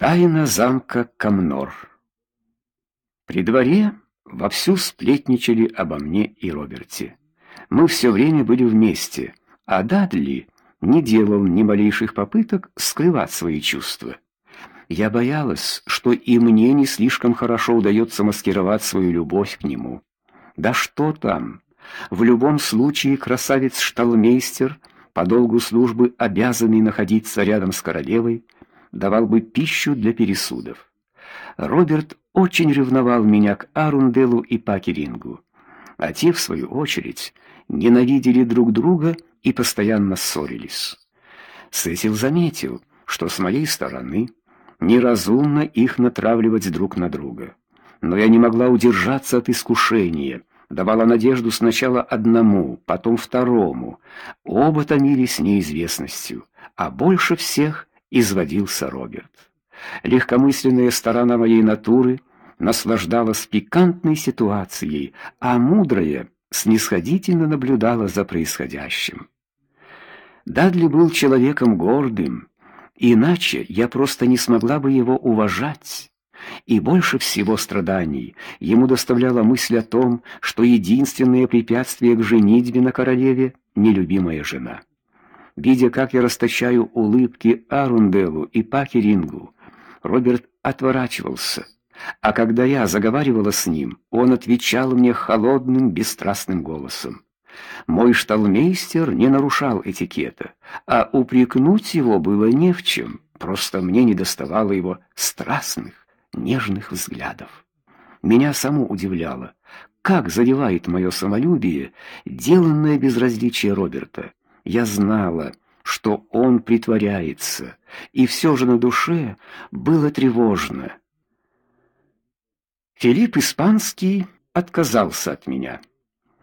Тайна замка Камнор. При дворе вовсю сплетничали обо мне и Роберте. Мы все время были вместе, а Дадли не делал ни малейших попыток скрывать свои чувства. Я боялась, что и мне не слишком хорошо удается маскировать свою любовь к нему. Да что там? В любом случае красавец-шталмейстер, по долгу службы обязанный находиться рядом с королевой, давал бы пищу для пересудов. Роберт очень ревновал меня к Арунделу и Пакерингу, а те в свою очередь ненавидели друг друга и постоянно ссорились. Сесил заметил, что с моей стороны неразумно их натравливать друг на друга. Но я не могла удержаться от искушения, давала надежду сначала одному, потом второму. Оба томились неизвестностью, а больше всех изводился Роберт. Легкомысленная сторона моей натуры наслаждалась пикантной ситуацией, а мудрая снисходительно наблюдала за происходящим. Дадли был человеком гордым, иначе я просто не смогла бы его уважать. И больше всего страданий ему доставляла мысль о том, что единственное препятствие к женитьбе на королеве нелюбимая жена. Видя, как я расточаю улыбки Арунделу и Пакерингу, Роберт отворачивался, а когда я заговаривала с ним, он отвечал мне холодным, бесстрастным голосом. Мой шталмейстер не нарушал этикета, а упрекнуть его было не в чем, просто мне недоставало его страстных, нежных взглядов. Меня само удивляло, как задевает мое самолюбие деланное безразличие Роберта. Я знала, что он притворяется, и все же на душе было тревожно. Филипп Испанский отказался от меня.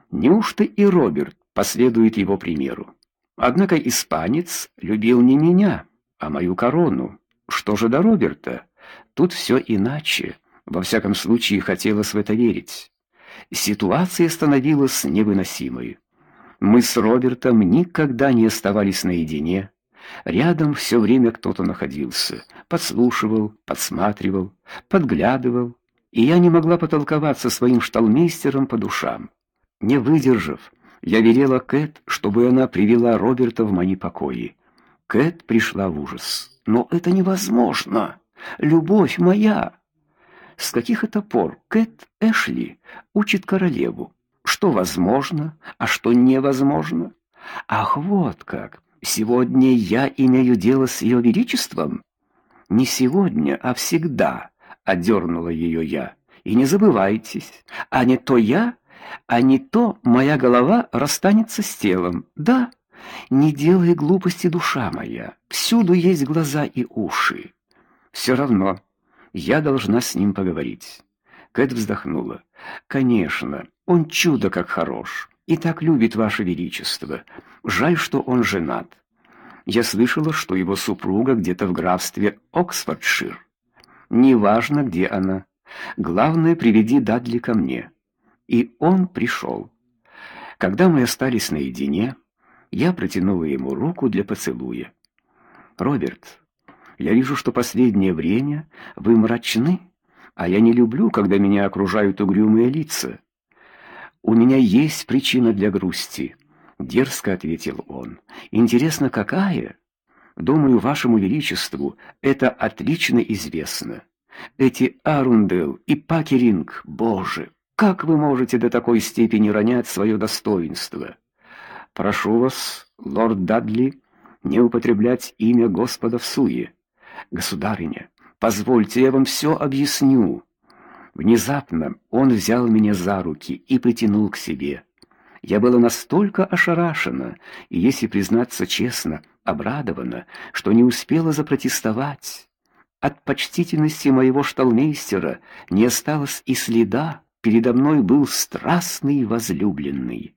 Неужто и Роберт последует его примеру? Однако испанец любил не меня, а мою корону. Что же до Роберта? Тут все иначе. Во всяком случае, хотелось в это верить. Ситуация становилась невыносимой. Мы с Робертом никогда не оставались наедине. Рядом все время кто-то находился, подслушивал, подсматривал, подглядывал, и я не могла потолковать со своим шталмейстером по душам. Не выдержав, я велела Кэт, чтобы она привела Роберта в мои покои. Кэт пришла в ужас. Но это невозможно. Любовь моя. С каких это пор Кэт Эшли учит королеву? Что возможно, а что невозможно. Ах, вот как. Сегодня я имею дело с ее величеством. Не сегодня, а всегда, одернула ее я. И не забывайтесь, а не то я, а не то моя голова расстанется с телом. Да, не делай глупости, душа моя. Всюду есть глаза и уши. Все равно я должна с ним поговорить. Кэт вздохнула. Конечно, он чудо как хорош и так любит ваше величество. Жаль, что он женат. Я слышала, что его супруга где-то в графстве Оксфордшир. Неважно, где она. Главное, приведи Дадли ко мне. И он пришел. Когда мы остались наедине, я протянула ему руку для поцелуя. Роберт, я вижу, что последнее время вы мрачны а я не люблю, когда меня окружают угрюмые лица. У меня есть причина для грусти, дерзко ответил он. Интересно, какая? Думаю, вашему величеству это отлично известно. Эти Арундел и Пакеринг, боже, как вы можете до такой степени ронять свое достоинство? Прошу вас, лорд Дадли, не употреблять имя Господа в суе. Государыня, Позвольте, я вам все объясню. Внезапно он взял меня за руки и притянул к себе. Я была настолько ошарашена и, если признаться честно, обрадована, что не успела запротестовать. От почтительности моего шталмейстера не осталось и следа. Передо мной был страстный возлюбленный.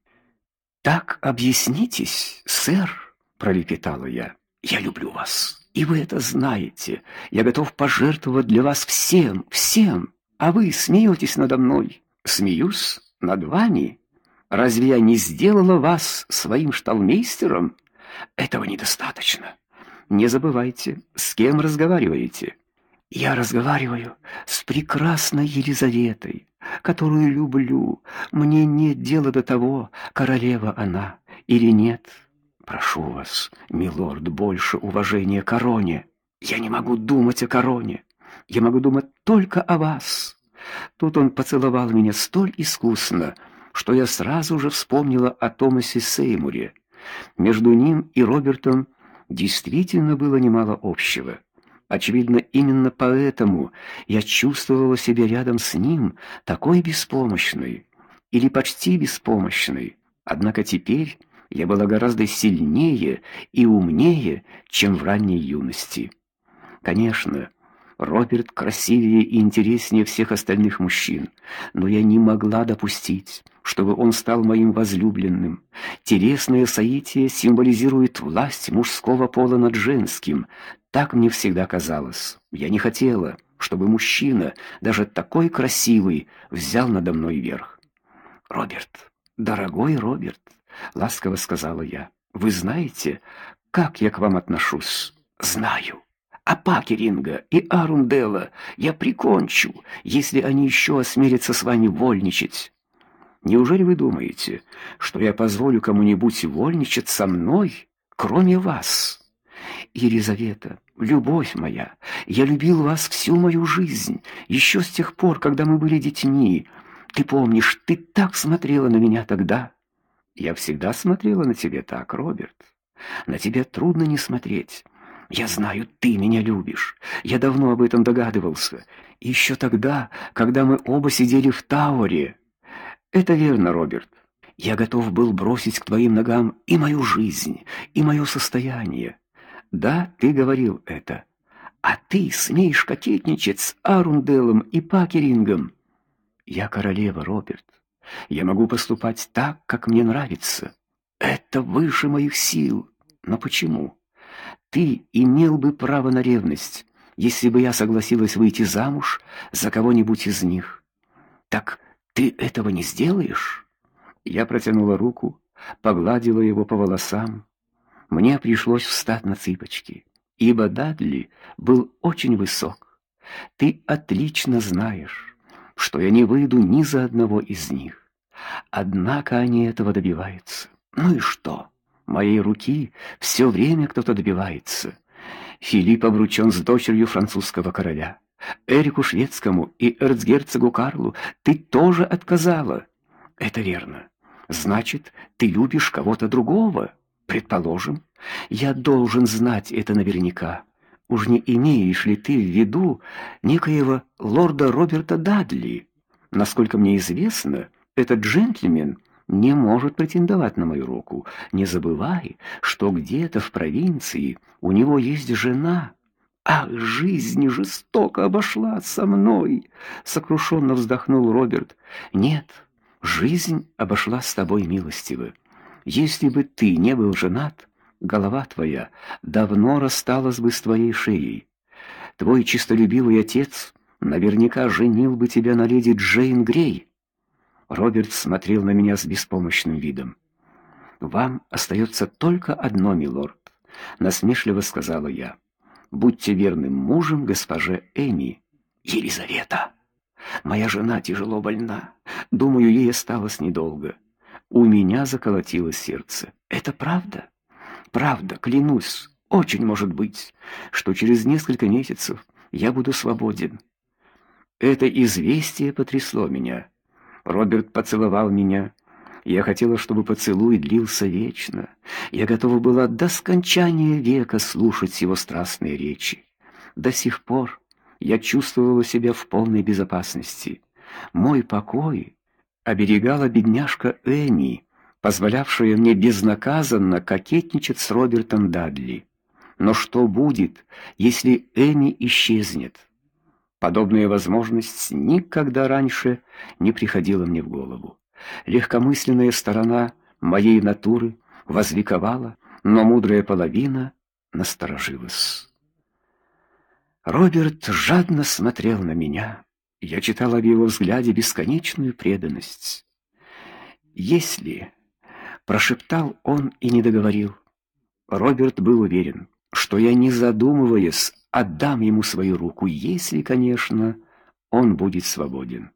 Так объяснитесь, сэр, пролепетала я. Я люблю вас. И вы это знаете. Я готов пожертвовать для вас всем, всем. А вы смеетесь надо мной. Смеюсь над вами. Разве я не сделала вас своим шталмейстером? Этого недостаточно. Не забывайте, с кем разговариваете. Я разговариваю с прекрасной Елизаветой, которую люблю. Мне нет дела до того, королева она или нет. Прошу вас, милорд, больше уважения короне. Я не могу думать о короне. Я могу думать только о вас. Тут он поцеловал меня столь искусно, что я сразу же вспомнила о Томасе Сеймуре. Между ним и Робертом действительно было немало общего. Очевидно, именно поэтому я чувствовала себя рядом с ним такой беспомощной или почти беспомощной. Однако теперь я была гораздо сильнее и умнее, чем в ранней юности. Конечно, Роберт красивее и интереснее всех остальных мужчин, но я не могла допустить, чтобы он стал моим возлюбленным. Телесное соитие символизирует власть мужского пола над женским. Так мне всегда казалось. Я не хотела, чтобы мужчина, даже такой красивый, взял надо мной верх. Роберт, дорогой Роберт, ласково сказала я. Вы знаете, как я к вам отношусь? Знаю. А Пакеринга и Арунделла я прикончу, если они еще осмелятся с вами вольничать. Неужели вы думаете, что я позволю кому-нибудь вольничать со мной, кроме вас? Елизавета, любовь моя, я любил вас всю мою жизнь, еще с тех пор, когда мы были детьми. Ты помнишь, ты так смотрела на меня тогда. Я всегда смотрела на тебя так, Роберт. На тебя трудно не смотреть. Я знаю, ты меня любишь. Я давно об этом догадывался. Еще тогда, когда мы оба сидели в Тауэре. Это верно, Роберт. Я готов был бросить к твоим ногам и мою жизнь, и мое состояние. Да, ты говорил это. А ты смеешь кокетничать с Арунделом и Пакерингом? Я королева, Роберт. Я могу поступать так, как мне нравится. Это выше моих сил. Но почему? Ты имел бы право на ревность, если бы я согласилась выйти замуж за кого-нибудь из них. Так ты этого не сделаешь? Я протянула руку, погладила его по волосам. Мне пришлось встать на цыпочки, ибо Дадли был очень высок. Ты отлично знаешь, что я не выйду ни за одного из них. Однако они этого добиваются. Ну и что? Моей руки все время кто-то добивается. Филипп обручен с дочерью французского короля. Эрику шведскому и эрцгерцогу Карлу ты тоже отказала. Это верно. Значит, ты любишь кого-то другого. Предположим, я должен знать это наверняка. Уж не имеешь ли ты в виду некоего лорда Роберта Дадли? Насколько мне известно, этот джентльмен не может претендовать на мою руку. Не забывай, что где-то в провинции у него есть жена. Ах, жизнь жестоко обошла со мной, сокрушенно вздохнул Роберт. Нет, жизнь обошла с тобой милостиво. Если бы ты не был женат, голова твоя давно рассталась бы с твоей шеей. Твой чистолюбивый отец наверняка женил бы тебя на леди Джейн Грей. Роберт смотрел на меня с беспомощным видом. Вам остается только одно, милорд, насмешливо сказала я. Будьте верным мужем госпоже Эми. Елизавета, моя жена тяжело больна. Думаю, ей осталось недолго. У меня заколотилось сердце. Это правда? Правда, клянусь. Очень может быть, что через несколько месяцев я буду свободен. Это известие потрясло меня. Роберт поцеловал меня. Я хотела, чтобы поцелуй длился вечно. Я готова была до скончания века слушать его страстные речи. До сих пор я чувствовала себя в полной безопасности. Мой покой оберегала бедняжка Эми, позволявшая мне безнаказанно кокетничать с Робертом Дадли. Но что будет, если Эми исчезнет? Подобная возможность никогда раньше не приходила мне в голову. Легкомысленная сторона моей натуры возликовала, но мудрая половина насторожилась. Роберт жадно смотрел на меня. Я читала в его взгляде бесконечную преданность. Если прошептал он и не договорил. Роберт был уверен, что я не задумываясь отдам ему свою руку, если, конечно, он будет свободен.